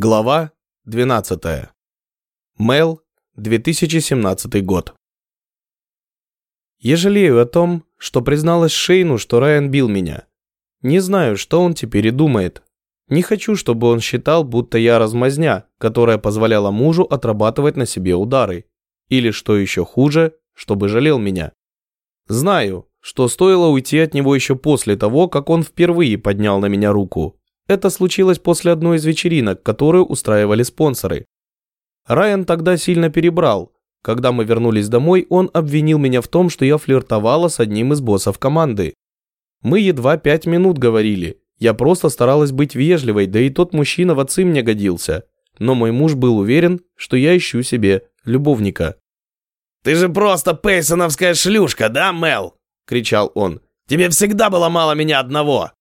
Глава 12. Мэл, 2017 год. Я жалею о том, что призналась Шейну, что Райан бил меня. Не знаю, что он теперь и думает. Не хочу, чтобы он считал, будто я размазня, которая позволяла мужу отрабатывать на себе удары. Или, что еще хуже, чтобы жалел меня. Знаю, что стоило уйти от него еще после того, как он впервые поднял на меня руку. Это случилось после одной из вечеринок, которую устраивали спонсоры. Райан тогда сильно перебрал. Когда мы вернулись домой, он обвинил меня в том, что я флиртовала с одним из боссов команды. Мы едва пять минут говорили. Я просто старалась быть вежливой, да и тот мужчина в отцы мне годился. Но мой муж был уверен, что я ищу себе любовника. «Ты же просто пейсоновская шлюшка, да, Мел?» – кричал он. «Тебе всегда было мало меня одного!»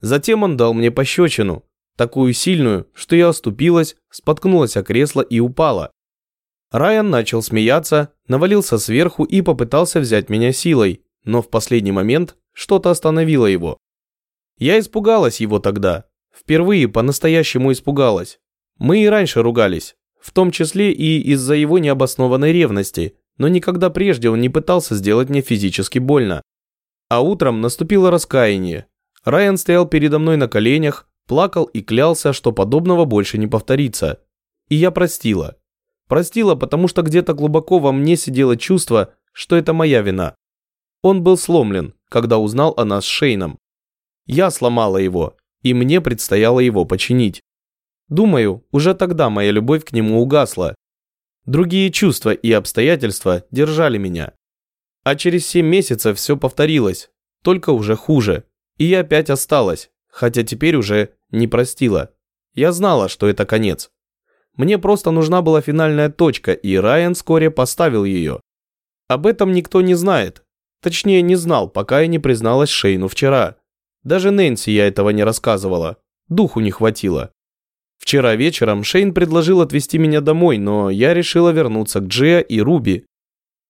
Затем он дал мне пощечину, такую сильную, что я оступилась, споткнулась о кресло и упала. Райан начал смеяться, навалился сверху и попытался взять меня силой, но в последний момент что-то остановило его. Я испугалась его тогда, впервые по-настоящему испугалась. Мы и раньше ругались, в том числе и из-за его необоснованной ревности, но никогда прежде он не пытался сделать мне физически больно. А утром наступило раскаяние, Райан стоял передо мной на коленях, плакал и клялся, что подобного больше не повторится. И я простила. Простила, потому что где-то глубоко во мне сидело чувство, что это моя вина. Он был сломлен, когда узнал о нас с Шейном. Я сломала его, и мне предстояло его починить. Думаю, уже тогда моя любовь к нему угасла. Другие чувства и обстоятельства держали меня. А через семь месяцев все повторилось, только уже хуже. И опять осталась, хотя теперь уже не простила. Я знала, что это конец. Мне просто нужна была финальная точка, и Райан вскоре поставил ее. Об этом никто не знает. Точнее, не знал, пока я не призналась Шейну вчера. Даже Нэнси я этого не рассказывала. Духу не хватило. Вчера вечером Шейн предложил отвезти меня домой, но я решила вернуться к Джиа и Руби.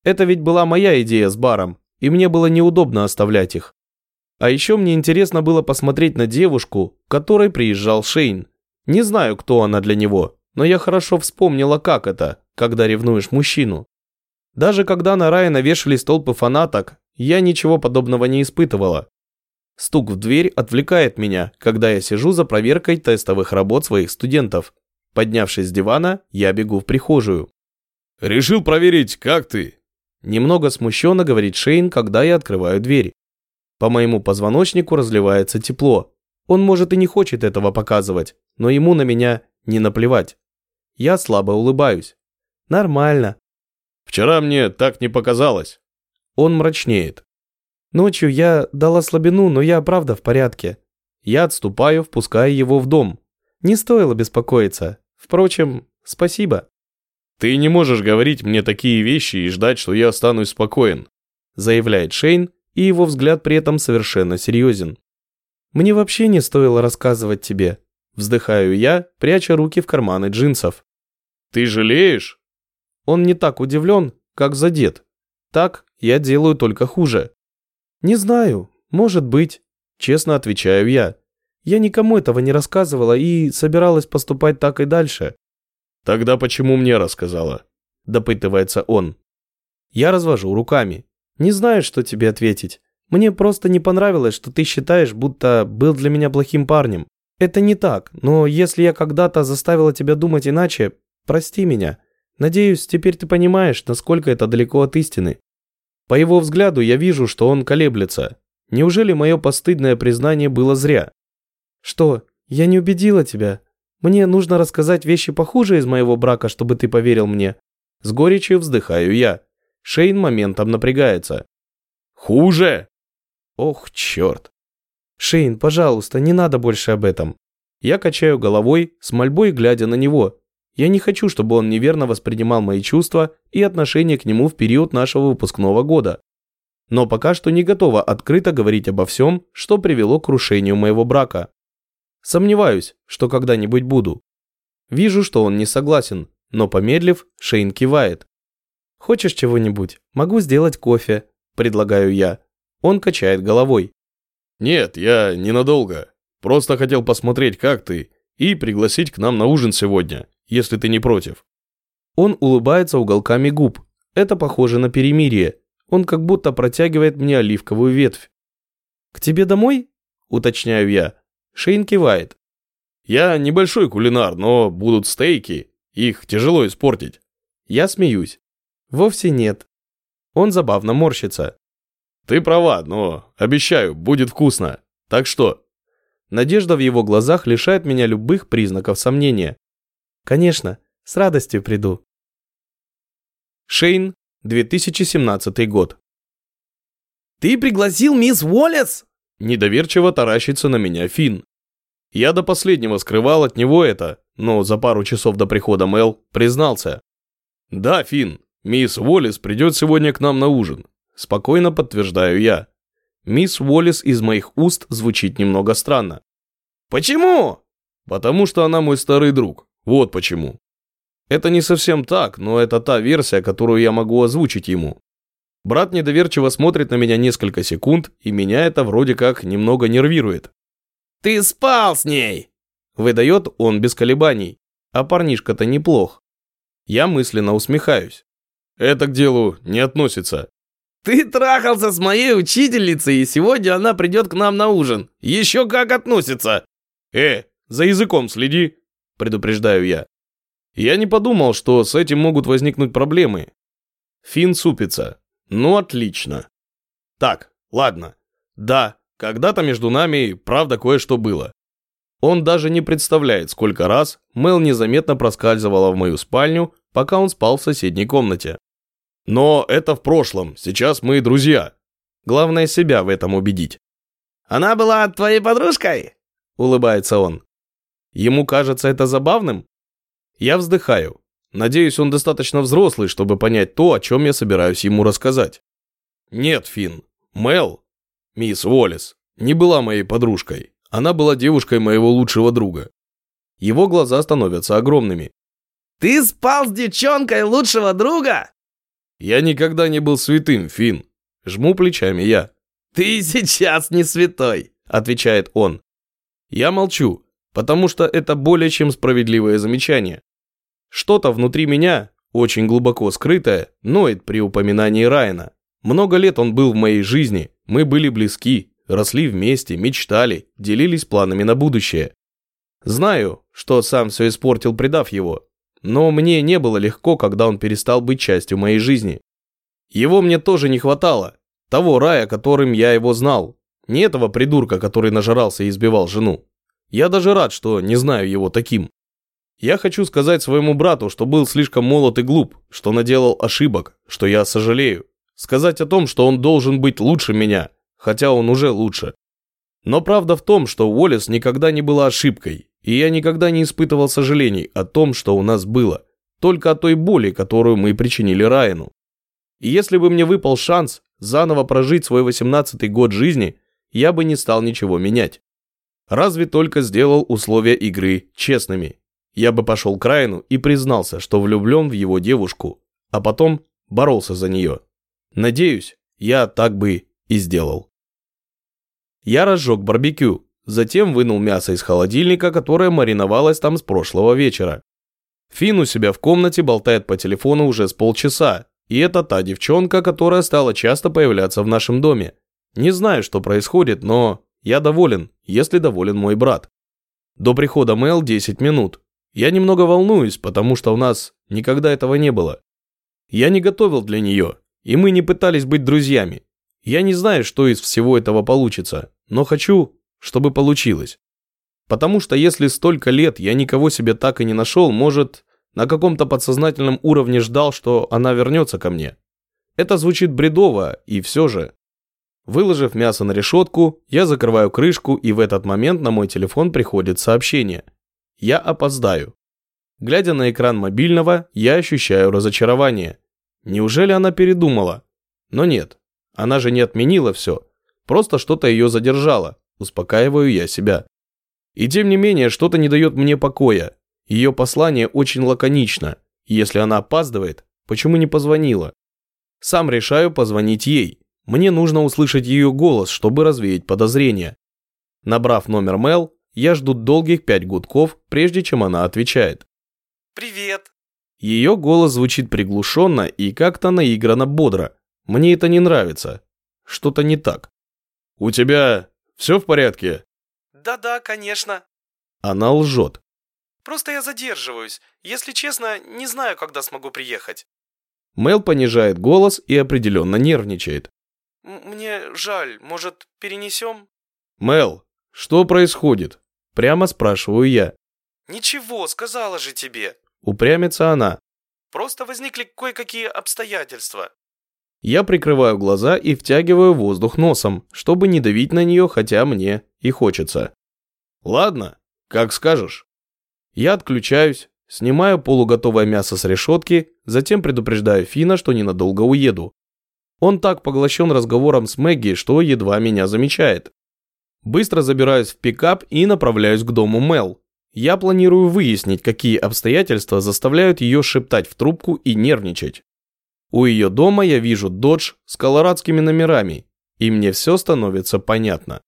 Это ведь была моя идея с баром, и мне было неудобно оставлять их. А еще мне интересно было посмотреть на девушку, к которой приезжал Шейн. Не знаю, кто она для него, но я хорошо вспомнила, как это, когда ревнуешь мужчину. Даже когда на Райана вешали столпы фанаток, я ничего подобного не испытывала. Стук в дверь отвлекает меня, когда я сижу за проверкой тестовых работ своих студентов. Поднявшись с дивана, я бегу в прихожую. «Решил проверить, как ты?» Немного смущенно говорит Шейн, когда я открываю дверь. По моему позвоночнику разливается тепло. Он, может, и не хочет этого показывать, но ему на меня не наплевать. Я слабо улыбаюсь. Нормально. Вчера мне так не показалось. Он мрачнеет. Ночью я дала слабину, но я правда в порядке. Я отступаю, впуская его в дом. Не стоило беспокоиться. Впрочем, спасибо. Ты не можешь говорить мне такие вещи и ждать, что я останусь спокоен, заявляет Шейн и его взгляд при этом совершенно серьезен. «Мне вообще не стоило рассказывать тебе», – вздыхаю я, пряча руки в карманы джинсов. «Ты жалеешь?» Он не так удивлен, как задет. Так я делаю только хуже. «Не знаю, может быть», – честно отвечаю я. Я никому этого не рассказывала и собиралась поступать так и дальше. «Тогда почему мне рассказала?» – допытывается он. Я развожу руками. Не знаю, что тебе ответить. Мне просто не понравилось, что ты считаешь, будто был для меня плохим парнем. Это не так, но если я когда-то заставила тебя думать иначе, прости меня. Надеюсь, теперь ты понимаешь, насколько это далеко от истины. По его взгляду я вижу, что он колеблется. Неужели мое постыдное признание было зря? Что, я не убедила тебя? Мне нужно рассказать вещи похуже из моего брака, чтобы ты поверил мне. С горечью вздыхаю я. Шейн моментом напрягается. «Хуже!» «Ох, черт!» «Шейн, пожалуйста, не надо больше об этом». Я качаю головой, с мольбой глядя на него. Я не хочу, чтобы он неверно воспринимал мои чувства и отношение к нему в период нашего выпускного года. Но пока что не готова открыто говорить обо всем, что привело к крушению моего брака. Сомневаюсь, что когда-нибудь буду. Вижу, что он не согласен, но помедлив, Шейн кивает. «Хочешь чего-нибудь? Могу сделать кофе», – предлагаю я. Он качает головой. «Нет, я ненадолго. Просто хотел посмотреть, как ты, и пригласить к нам на ужин сегодня, если ты не против». Он улыбается уголками губ. Это похоже на перемирие. Он как будто протягивает мне оливковую ветвь. «К тебе домой?» – уточняю я. Шейн кивает. «Я небольшой кулинар, но будут стейки. Их тяжело испортить». Я смеюсь. Вовсе нет. Он забавно морщится. «Ты права, но, обещаю, будет вкусно. Так что?» Надежда в его глазах лишает меня любых признаков сомнения. «Конечно, с радостью приду». Шейн, 2017 год. «Ты пригласил мисс Уоллес?» Недоверчиво таращится на меня Финн. Я до последнего скрывал от него это, но за пару часов до прихода Мел признался. «Да, Финн, мисс Уоллес придет сегодня к нам на ужин. Спокойно подтверждаю я. Мисс Уоллес из моих уст звучит немного странно. «Почему?» «Потому что она мой старый друг. Вот почему». Это не совсем так, но это та версия, которую я могу озвучить ему. Брат недоверчиво смотрит на меня несколько секунд, и меня это вроде как немного нервирует. «Ты спал с ней!» Выдает он без колебаний. А парнишка-то неплох. Я мысленно усмехаюсь. Это к делу не относится. «Ты трахался с моей учительницей, и сегодня она придет к нам на ужин. Еще как относится!» «Э, за языком следи!» – предупреждаю я. Я не подумал, что с этим могут возникнуть проблемы. Фин супится. Ну, отлично. Так, ладно. Да, когда-то между нами, правда, кое-что было. Он даже не представляет, сколько раз Мел незаметно проскальзывала в мою спальню, пока он спал в соседней комнате. Но это в прошлом, сейчас мы друзья. Главное себя в этом убедить. «Она была твоей подружкой?» – улыбается он. Ему кажется это забавным? Я вздыхаю. Надеюсь, он достаточно взрослый, чтобы понять то, о чем я собираюсь ему рассказать. Нет, Финн, Мел, мисс Уоллес, не была моей подружкой. Она была девушкой моего лучшего друга. Его глаза становятся огромными. «Ты спал с девчонкой лучшего друга?» Я никогда не был святым, Фин. Жму плечами я. Ты сейчас не святой, отвечает он. Я молчу, потому что это более чем справедливое замечание. Что-то внутри меня, очень глубоко скрытое, ноет при упоминании Райана. Много лет он был в моей жизни, мы были близки, росли вместе, мечтали, делились планами на будущее. Знаю, что сам все испортил, предав его, но мне не было легко, когда он перестал быть частью моей жизни. Его мне тоже не хватало, того рая, которым я его знал, не этого придурка, который нажирался и избивал жену. Я даже рад, что не знаю его таким. Я хочу сказать своему брату, что был слишком молод и глуп, что наделал ошибок, что я сожалею. Сказать о том, что он должен быть лучше меня, хотя он уже лучше. Но правда в том, что Уоллес никогда не была ошибкой, и я никогда не испытывал сожалений о том, что у нас было, только о той боли, которую мы причинили Райану. И если бы мне выпал шанс заново прожить свой 18-й год жизни, я бы не стал ничего менять. Разве только сделал условия игры честными. Я бы пошел к Райану и признался, что влюблен в его девушку, а потом боролся за нее. Надеюсь, я так бы и сделал. Я разжег барбекю, Затем вынул мясо из холодильника, которое мариновалось там с прошлого вечера. Фин у себя в комнате болтает по телефону уже с полчаса, и это та девчонка, которая стала часто появляться в нашем доме. Не знаю, что происходит, но я доволен, если доволен мой брат. До прихода Мэл 10 минут. Я немного волнуюсь, потому что у нас никогда этого не было. Я не готовил для нее, и мы не пытались быть друзьями. Я не знаю, что из всего этого получится, но хочу, чтобы получилось. Потому что если столько лет я никого себе так и не нашел, может, на каком-то подсознательном уровне ждал, что она вернется ко мне. Это звучит бредово, и все же. Выложив мясо на решетку, я закрываю крышку, и в этот момент на мой телефон приходит сообщение. Я опоздаю. Глядя на экран мобильного, я ощущаю разочарование. Неужели она передумала? Но нет, она же не отменила все, просто что-то ее задержало. Успокаиваю я себя. И тем не менее, что-то не дает мне покоя. Ее послание очень лаконично. Если она опаздывает, почему не позвонила? Сам решаю позвонить ей. Мне нужно услышать ее голос, чтобы развеять подозрения. Набрав номер Мел, Я жду долгих пять гудков, прежде чем она отвечает. «Привет!» Ее голос звучит приглушенно и как-то наигранно бодро. Мне это не нравится. Что-то не так. «У тебя все в порядке?» «Да-да, конечно». Она лжет. «Просто я задерживаюсь. Если честно, не знаю, когда смогу приехать». Мел понижает голос и определенно нервничает. «Мне жаль. Может, перенесем?» «Мел, что происходит?» Прямо спрашиваю я. «Ничего, сказала же тебе». Упрямится она. «Просто возникли кое-какие обстоятельства». Я прикрываю глаза и втягиваю воздух носом, чтобы не давить на нее, хотя мне и хочется. Ладно, как скажешь. Я отключаюсь, снимаю полуготовое мясо с решетки, затем предупреждаю Фина, что ненадолго уеду. Он так поглощен разговором с Мэгги, что едва меня замечает. Быстро забираюсь в пикап и направляюсь к дому Мел. Я планирую выяснить, какие обстоятельства заставляют ее шептать в трубку и нервничать. У ее дома я вижу додж с колорадскими номерами, и мне все становится понятно.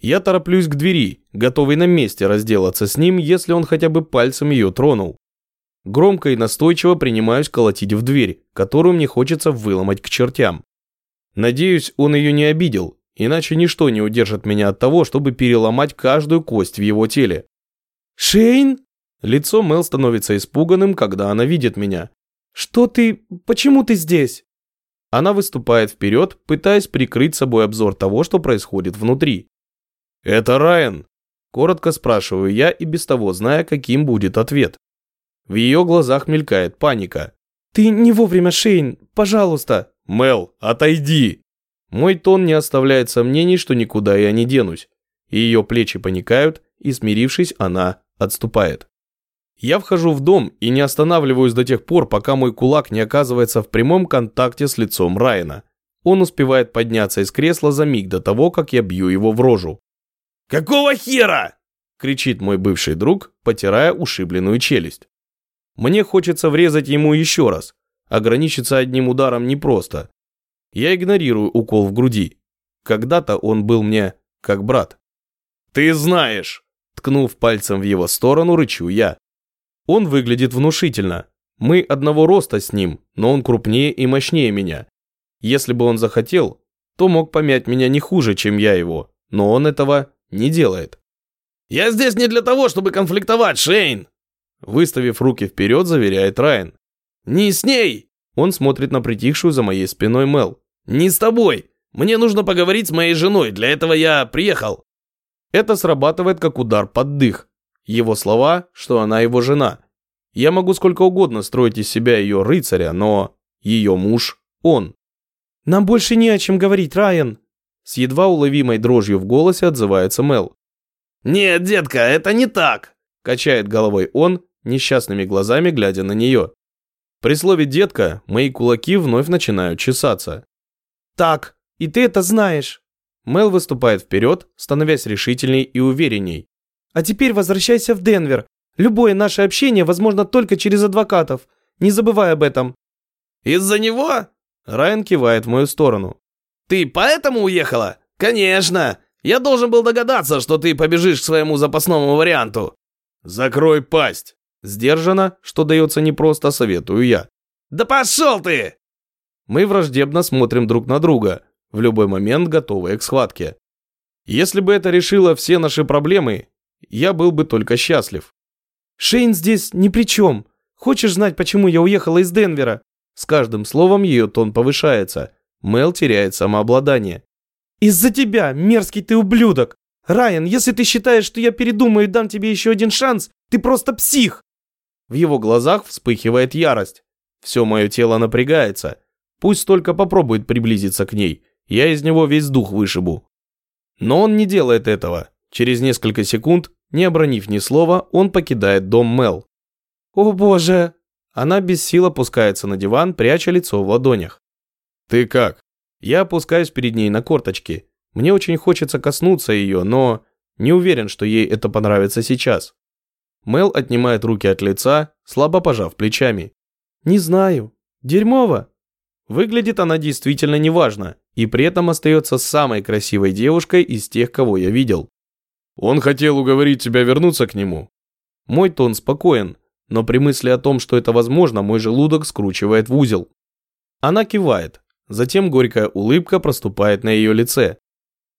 Я тороплюсь к двери, готовый на месте разделаться с ним, если он хотя бы пальцем ее тронул. Громко и настойчиво принимаюсь колотить в дверь, которую мне хочется выломать к чертям. Надеюсь, он ее не обидел, иначе ничто не удержит меня от того, чтобы переломать каждую кость в его теле. «Шейн?» Лицо Мел становится испуганным, когда она видит меня. «Что ты... Почему ты здесь?» Она выступает вперед, пытаясь прикрыть собой обзор того, что происходит внутри. «Это Райан?» Коротко спрашиваю я и без того зная, каким будет ответ. В ее глазах мелькает паника. «Ты не вовремя, Шейн, пожалуйста!» «Мел, отойди!» Мой тон не оставляет сомнений, что никуда я не денусь. Ее плечи паникают, и, смирившись, она отступает. Я вхожу в дом и не останавливаюсь до тех пор, пока мой кулак не оказывается в прямом контакте с лицом Райана. Он успевает подняться из кресла за миг до того, как я бью его в рожу. «Какого хера?» – кричит мой бывший друг, потирая ушибленную челюсть. Мне хочется врезать ему еще раз. Ограничиться одним ударом непросто. Я игнорирую укол в груди. Когда-то он был мне как брат. «Ты знаешь!» Ткнув пальцем в его сторону, рычу я. Он выглядит внушительно. Мы одного роста с ним, но он крупнее и мощнее меня. Если бы он захотел, то мог помять меня не хуже, чем я его, но он этого не делает. «Я здесь не для того, чтобы конфликтовать, Шейн!» Выставив руки вперед, заверяет Райан. «Не с ней!» Он смотрит на притихшую за моей спиной Мел. «Не с тобой! Мне нужно поговорить с моей женой, для этого я приехал!» Это срабатывает как удар под дых. Его слова, что она его жена. Я могу сколько угодно строить из себя ее рыцаря, но ее муж – он. «Нам больше не о чем говорить, Райан!» С едва уловимой дрожью в голосе отзывается Мел. «Нет, детка, это не так!» – качает головой он, несчастными глазами глядя на нее. При слове «детка» мои кулаки вновь начинают чесаться. «Так, и ты это знаешь!» Мел выступает вперед, становясь решительней и уверенней. А теперь возвращайся в Денвер. Любое наше общение возможно только через адвокатов. Не забывай об этом». «Из-за него?» Райан кивает в мою сторону. «Ты поэтому уехала? Конечно! Я должен был догадаться, что ты побежишь к своему запасному варианту». «Закрой пасть!» Сдержанно, что дается непросто, советую я. «Да пошел ты!» Мы враждебно смотрим друг на друга, в любой момент готовые к схватке. Если бы это решило все наши проблемы, я был бы только счастлив. «Шейн здесь ни при чем. Хочешь знать, почему я уехала из Денвера?» С каждым словом ее тон повышается. Мел теряет самообладание. «Из-за тебя, мерзкий ты ублюдок! Райан, если ты считаешь, что я передумаю и дам тебе еще один шанс, ты просто псих!» В его глазах вспыхивает ярость. Все мое тело напрягается. Пусть только попробует приблизиться к ней. Я из него весь дух вышибу. Но он не делает этого. Через несколько секунд, не обронив ни слова, он покидает дом Мел. «О боже!» Она без сил опускается на диван, пряча лицо в ладонях. «Ты как?» Я опускаюсь перед ней на корточки. Мне очень хочется коснуться ее, но не уверен, что ей это понравится сейчас. Мел отнимает руки от лица, слабо пожав плечами. «Не знаю. Дерьмово». Выглядит она действительно неважно, и при этом остается самой красивой девушкой из тех, кого я видел. Он хотел уговорить тебя вернуться к нему. Мой тон спокоен, но при мысли о том, что это возможно, мой желудок скручивает в узел. Она кивает, затем горькая улыбка проступает на ее лице.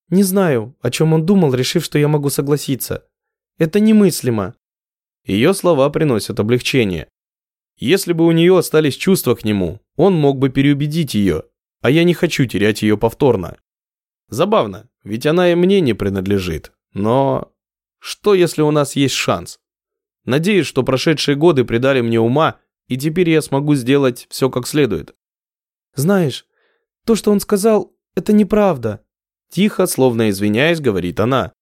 Не знаю, о чем он думал, решив, что я могу согласиться. Это немыслимо. Ее слова приносят облегчение. Если бы у нее остались чувства к нему, он мог бы переубедить ее, а я не хочу терять ее повторно. Забавно, ведь она и мне не принадлежит. Но что, если у нас есть шанс? Надеюсь, что прошедшие годы придали мне ума, и теперь я смогу сделать все как следует. Знаешь, то, что он сказал, это неправда. Тихо, словно извиняясь, говорит она.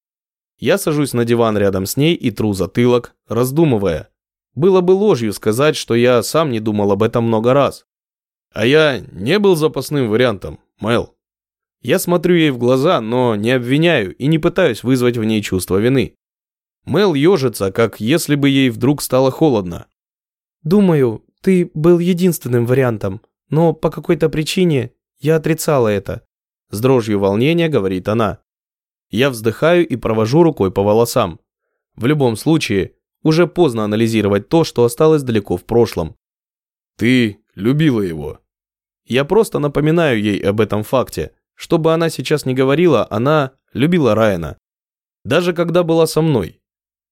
Я сажусь на диван рядом с ней и тру затылок, раздумывая. Было бы ложью сказать, что я сам не думал об этом много раз. А я не был запасным вариантом, Мэл. Я смотрю ей в глаза, но не обвиняю и не пытаюсь вызвать в ней чувство вины. Мэл ежится, как если бы ей вдруг стало холодно. «Думаю, ты был единственным вариантом, но по какой-то причине я отрицала это», с дрожью волнения говорит она. Я вздыхаю и провожу рукой по волосам. В любом случае, уже поздно анализировать то, что осталось далеко в прошлом. Ты любила его. Я просто напоминаю ей об этом факте. Что бы она сейчас ни говорила, она любила Райана. Даже когда была со мной.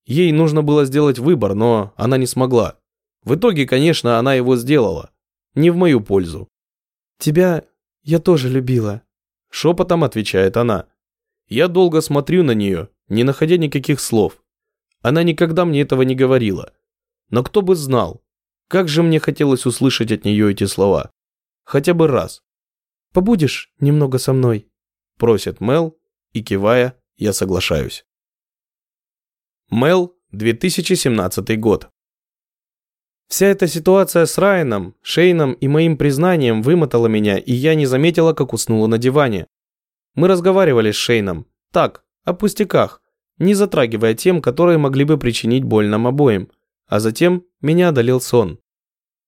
Ей нужно было сделать выбор, но она не смогла. В итоге, конечно, она его сделала. Не в мою пользу. «Тебя я тоже любила», – шепотом отвечает она. Я долго смотрю на нее, не находя никаких слов. Она никогда мне этого не говорила. Но кто бы знал, как же мне хотелось услышать от нее эти слова. Хотя бы раз. «Побудешь немного со мной?» – просит Мел, и кивая, я соглашаюсь. Мел, 2017 год. Вся эта ситуация с Райаном, Шейном и моим признанием вымотала меня, и я не заметила, как уснула на диване. Мы разговаривали с Шейном. Так, о пустяках, не затрагивая тем, которые могли бы причинить боль нам обоим. А затем меня одолел сон.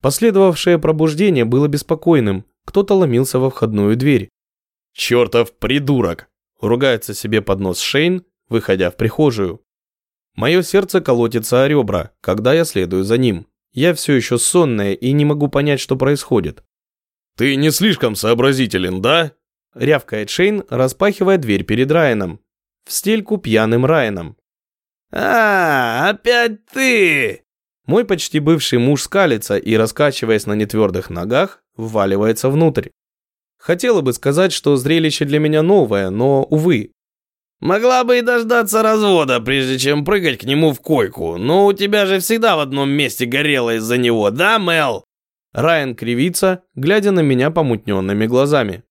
Последовавшее пробуждение было беспокойным. Кто-то ломился во входную дверь. «Чертов придурок!» – ругается себе под нос Шейн, выходя в прихожую. Мое сердце колотится о ребра, когда я следую за ним. Я все еще сонная и не могу понять, что происходит. «Ты не слишком сообразителен, да?» рявкает Шейн, распахивая дверь перед Райаном. В стельку пьяным Райаном. «А, опять ты!» Мой почти бывший муж скалится и, раскачиваясь на нетвердых ногах, вваливается внутрь. Хотела бы сказать, что зрелище для меня новое, но, увы. «Могла бы и дождаться развода, прежде чем прыгать к нему в койку, но у тебя же всегда в одном месте горело из-за него, да, Мел?» Райан кривится, глядя на меня помутненными глазами.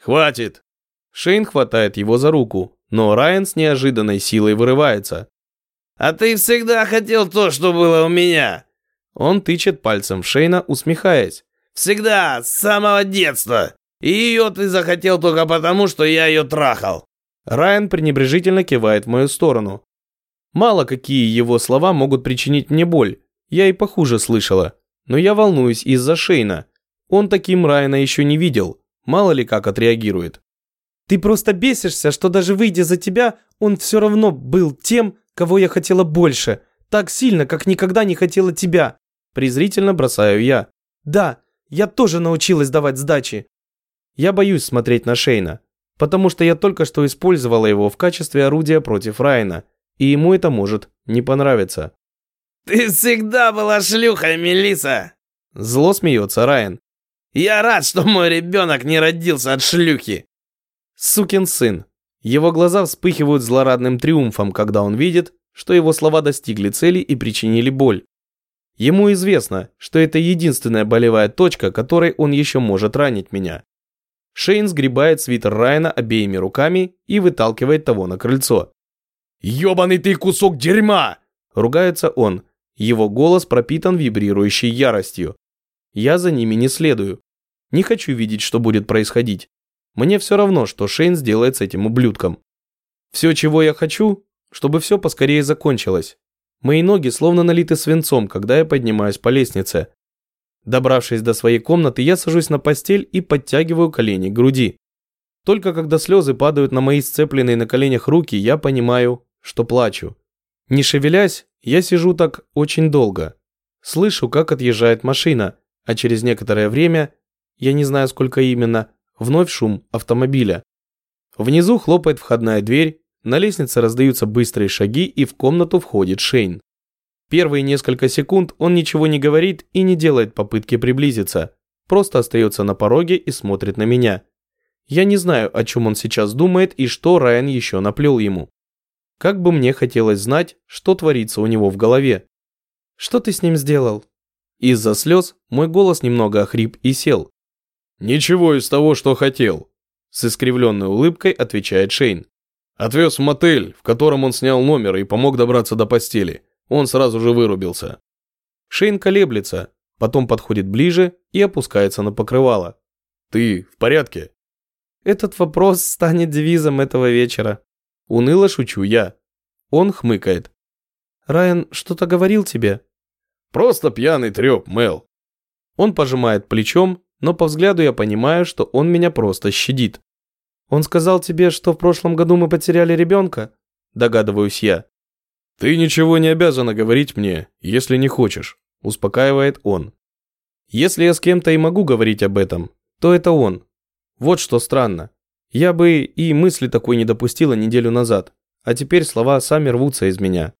«Хватит!» Шейн хватает его за руку, но Райан с неожиданной силой вырывается. «А ты всегда хотел то, что было у меня!» Он тычет пальцем в Шейна, усмехаясь. «Всегда, с самого детства! И ее ты захотел только потому, что я ее трахал!» Райан пренебрежительно кивает в мою сторону. Мало какие его слова могут причинить мне боль. Я и похуже слышала. Но я волнуюсь из-за Шейна. Он таким Райана еще не видел. Мало ли как отреагирует. Ты просто бесишься, что даже выйдя за тебя, он все равно был тем, кого я хотела больше. Так сильно, как никогда не хотела тебя. Презрительно бросаю я. Да, я тоже научилась давать сдачи. Я боюсь смотреть на Шейна, потому что я только что использовала его в качестве орудия против Райна, и ему это может не понравиться. «Ты всегда была шлюхой, Мелиса! Зло смеется Райан. Я рад, что мой ребенок не родился от шлюхи. Сукин сын. Его глаза вспыхивают злорадным триумфом, когда он видит, что его слова достигли цели и причинили боль. Ему известно, что это единственная болевая точка, которой он еще может ранить меня. Шейн сгребает свитер Райана обеими руками и выталкивает того на крыльцо. «Ебаный ты кусок дерьма!» Ругается он. Его голос пропитан вибрирующей яростью. Я за ними не следую. Не хочу видеть, что будет происходить. Мне все равно, что Шейн сделает с этим ублюдком. Все, чего я хочу, чтобы все поскорее закончилось. Мои ноги словно налиты свинцом, когда я поднимаюсь по лестнице. Добравшись до своей комнаты, я сажусь на постель и подтягиваю колени к груди. Только когда слезы падают на мои сцепленные на коленях руки, я понимаю, что плачу. Не шевелясь, я сижу так очень долго. Слышу, как отъезжает машина, а через некоторое время, я не знаю сколько именно, вновь шум автомобиля. Внизу хлопает входная дверь, на лестнице раздаются быстрые шаги и в комнату входит Шейн. Первые несколько секунд он ничего не говорит и не делает попытки приблизиться, просто остается на пороге и смотрит на меня. Я не знаю, о чем он сейчас думает и что Райан еще наплел ему. Как бы мне хотелось знать, что творится у него в голове. «Что ты с ним сделал?» Из-за слез мой голос немного охрип и сел. «Ничего из того, что хотел», – с искривленной улыбкой отвечает Шейн. «Отвез в мотель, в котором он снял номер и помог добраться до постели. Он сразу же вырубился». Шейн колеблется, потом подходит ближе и опускается на покрывало. «Ты в порядке?» Этот вопрос станет девизом этого вечера. Уныло шучу я. Он хмыкает. «Райан что-то говорил тебе?» «Просто пьяный треп, Мел». Он пожимает плечом, но по взгляду я понимаю, что он меня просто щадит. «Он сказал тебе, что в прошлом году мы потеряли ребенка?» Догадываюсь я. «Ты ничего не обязана говорить мне, если не хочешь», успокаивает он. «Если я с кем-то и могу говорить об этом, то это он. Вот что странно. Я бы и мысли такой не допустила неделю назад, а теперь слова сами рвутся из меня.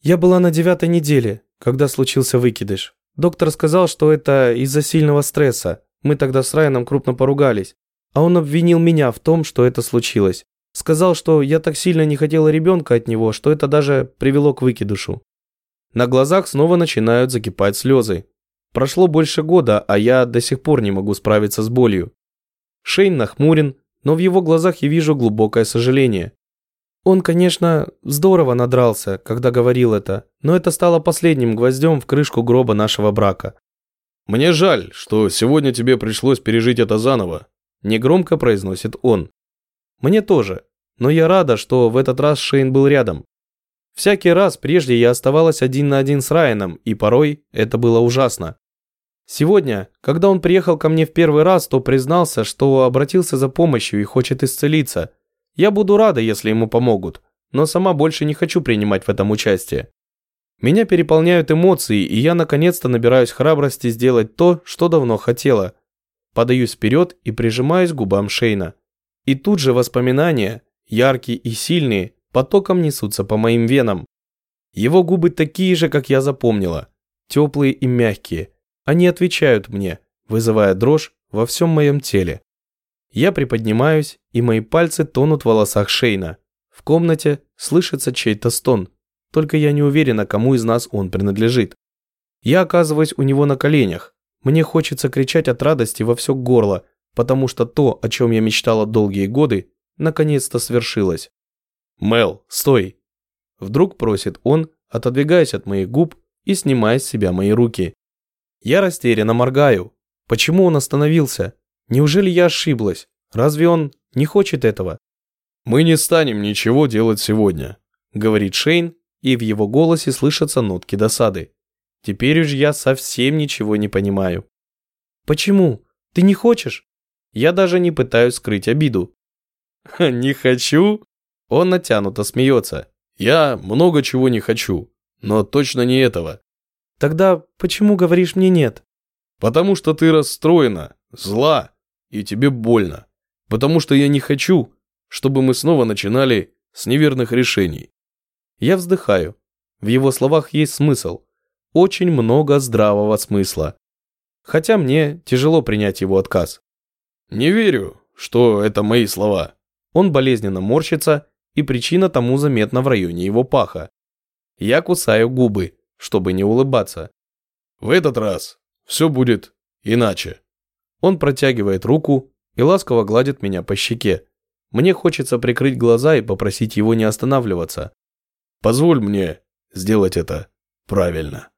Я была на девятой неделе, когда случился выкидыш. Доктор сказал, что это из-за сильного стресса. Мы тогда с Райаном крупно поругались. А он обвинил меня в том, что это случилось. Сказал, что я так сильно не хотела ребенка от него, что это даже привело к выкидышу. На глазах снова начинают закипать слезы. Прошло больше года, а я до сих пор не могу справиться с болью. Шейн нахмурен, но в его глазах я вижу глубокое сожаление. Он, конечно, здорово надрался, когда говорил это, но это стало последним гвоздем в крышку гроба нашего брака. «Мне жаль, что сегодня тебе пришлось пережить это заново», – негромко произносит он. «Мне тоже, но я рада, что в этот раз Шейн был рядом. Всякий раз прежде я оставалась один на один с Райаном, и порой это было ужасно. Сегодня, когда он приехал ко мне в первый раз, то признался, что обратился за помощью и хочет исцелиться. Я буду рада, если ему помогут, но сама больше не хочу принимать в этом участие. Меня переполняют эмоции, и я наконец-то набираюсь храбрости сделать то, что давно хотела. Подаюсь вперед и прижимаюсь к губам Шейна. И тут же воспоминания, яркие и сильные, потоком несутся по моим венам. Его губы такие же, как я запомнила, теплые и мягкие, они отвечают мне, вызывая дрожь во всем моем теле. Я приподнимаюсь, и мои пальцы тонут в волосах Шейна. В комнате слышится чей-то стон, только я не уверена, кому из нас он принадлежит. Я оказываюсь у него на коленях. Мне хочется кричать от радости во все горло, потому что то, о чем я мечтала долгие годы, наконец-то свершилось. «Мел, стой!» Вдруг просит он, отодвигаясь от моих губ и снимая с себя мои руки. Я растерянно моргаю. Почему он остановился? Неужели я ошиблась? Разве он не хочет этого? «Мы не станем ничего делать сегодня», — говорит Шейн, и в его голосе слышатся нотки досады. Теперь уж я совсем ничего не понимаю. «Почему? Ты не хочешь?» Я даже не пытаюсь скрыть обиду. «Не хочу?» Он натянуто смеется. «Я много чего не хочу, но точно не этого. Тогда почему говоришь мне нет? Потому что ты расстроена, зла, и тебе больно. Потому что я не хочу, чтобы мы снова начинали с неверных решений. Я вздыхаю. В его словах есть смысл. Очень много здравого смысла. Хотя мне тяжело принять его отказ. Не верю, что это мои слова. Он болезненно морщится, и причина тому заметна в районе его паха. Я кусаю губы чтобы не улыбаться. В этот раз все будет иначе. Он протягивает руку и ласково гладит меня по щеке. Мне хочется прикрыть глаза и попросить его не останавливаться. Позволь мне сделать это правильно.